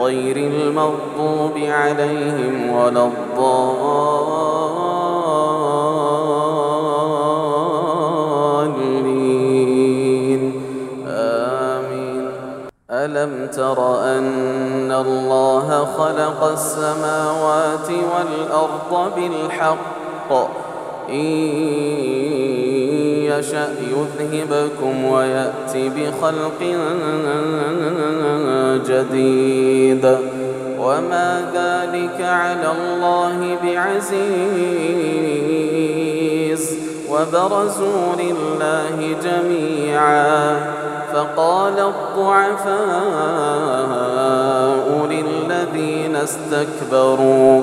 غير المغضوب عليهم ولا الضالين. آمين. ألم تر أن الله خلق السماوات والأرض بالحق؟ إن يشأ يذهبكم ويأتي بخلق جديد. وما ذلك على الله بعزيز. وبرزوا لله جميعا. فقال الضعفاء للذين استكبروا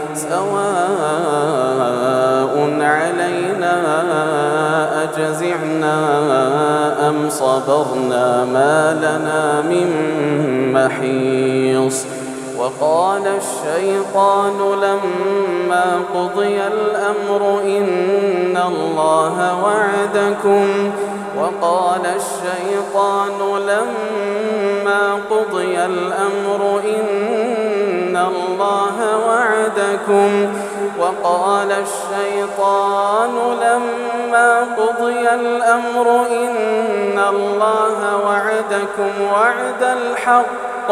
سواء علينا أجزعنا أم صبرنا ما لنا من محيص وقال الشيطان لما قضي الأمر إن الله وعدكم وقال الشيطان لما قضي الأمر إن الله وعدكم وقال الشيطان لما قضي الأمر إن الله وعدكم وعد الحق.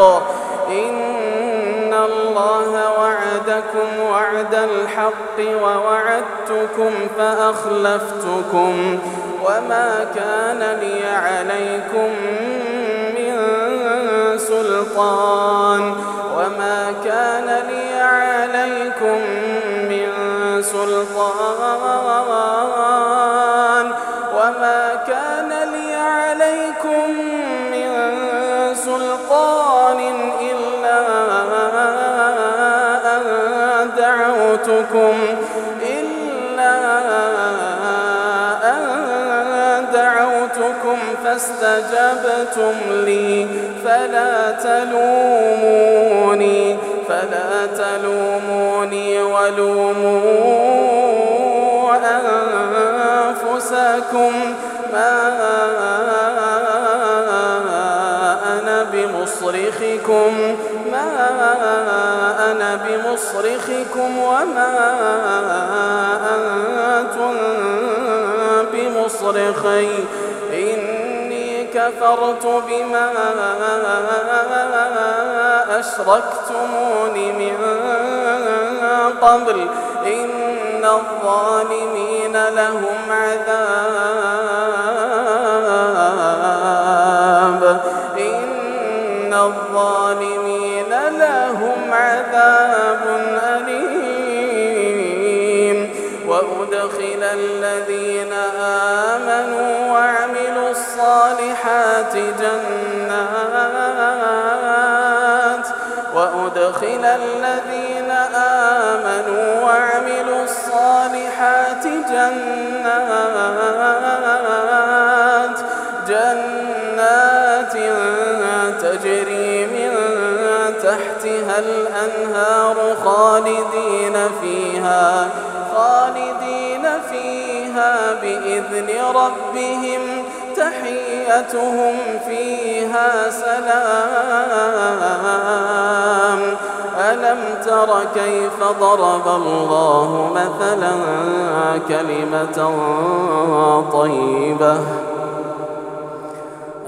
إن الله وعدكم وعد الحق ووعدتكم فأخلفتكم. وما كان لي عليكم سلطان. وما كان لي عليكم من سلطان. وما كان لي عليكم من سلطان إلا أن دعوتكم. دعوتكم فاستجبتم لي فلا تلوموني فلا تلوموني ولوموا أنفسكم. ما أنا بمصرخكم ما أنا بمصرخكم وما أنتم بمصرخي. كفرت بما أشركتمون من قبل إن الظالمين لهم عذاب إن الظالمين لهم عذاب أليم وأدخل الذين آمنوا وأدخل الذين آمنوا وعملوا الصالحات جنات جنات تجري من تحتها الأنهار خالدين فيها خالدين فيها بإذن ربهم. تحيتهم فيها سلام. ألم تر كيف ضرب الله مثلا كلمة طيبة؟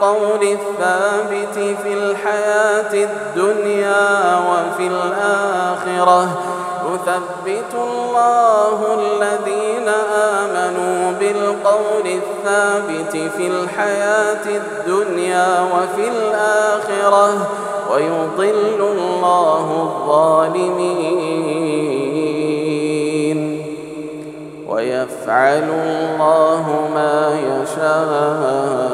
بالقول الثابت في الحياة الدنيا وفي الآخرة. يثبت الله الذين آمنوا بالقول الثابت في الحياة الدنيا وفي الآخرة. ويضل الله الظالمين. ويفعل الله ما يشاء.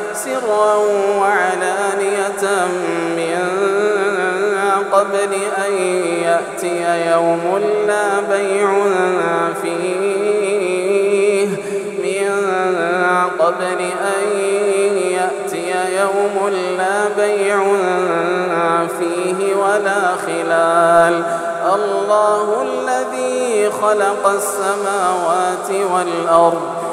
سرا وعلانية من قبل أن يأتي يوم لا بيع فيه. من قبل أن يأتي يوم لا بيع فيه ولا خلال. الله الذي خلق السماوات والأرض